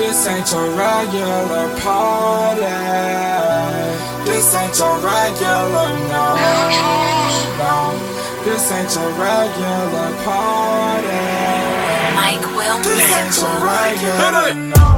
This ain't your regular party. This ain't your regular no. no. This ain't your regular party. Mike will This ain't your regular no.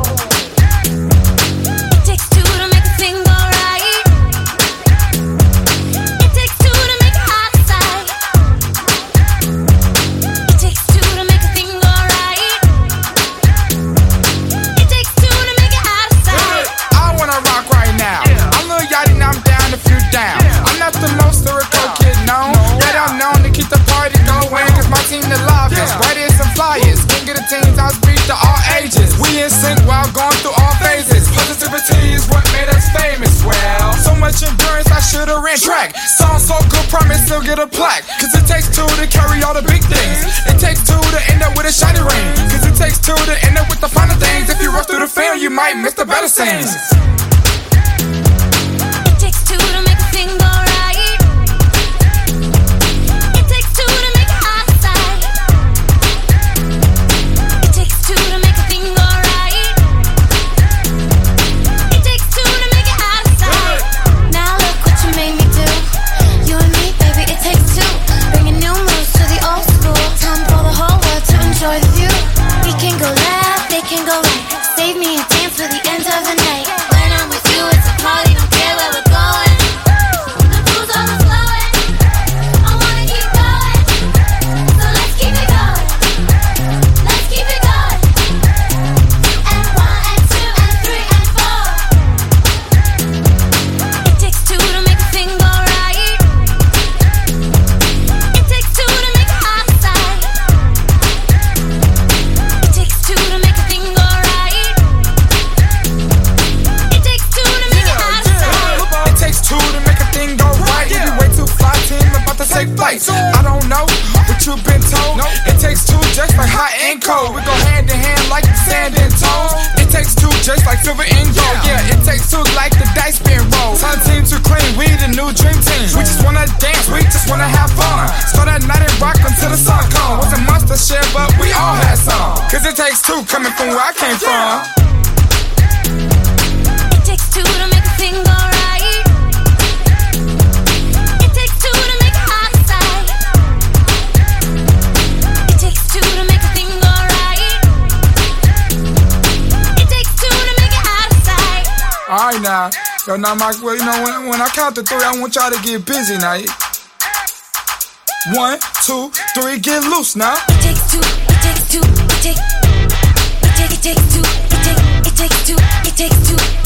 We while going through all phases. Positivity is what made us famous. Well, so much endurance, I should've ran track. Song so good, promise still get a plaque. Cause it takes two to carry all the big things. It takes two to end up with a shiny ring. Cause it takes two to end up with the finer things. If you rush through the film, you might miss the better scenes. Cold. We go hand in hand like sand and toes. It takes two just like silver and gold. Yeah, it takes two like the dice being rolled. Time team to clean, we the new dream team. We just wanna dance, we just wanna have fun. Start at night and rock until the sun comes. Wasn't much to share, but we all had some. Cause it takes two coming from where I came from. All right now. yo, now, my, well, you know, when, when I count to three, I want y'all to get busy now. One, two, three, get loose now. It takes two, it takes two, it takes, it takes two, it takes, it takes two, it takes two.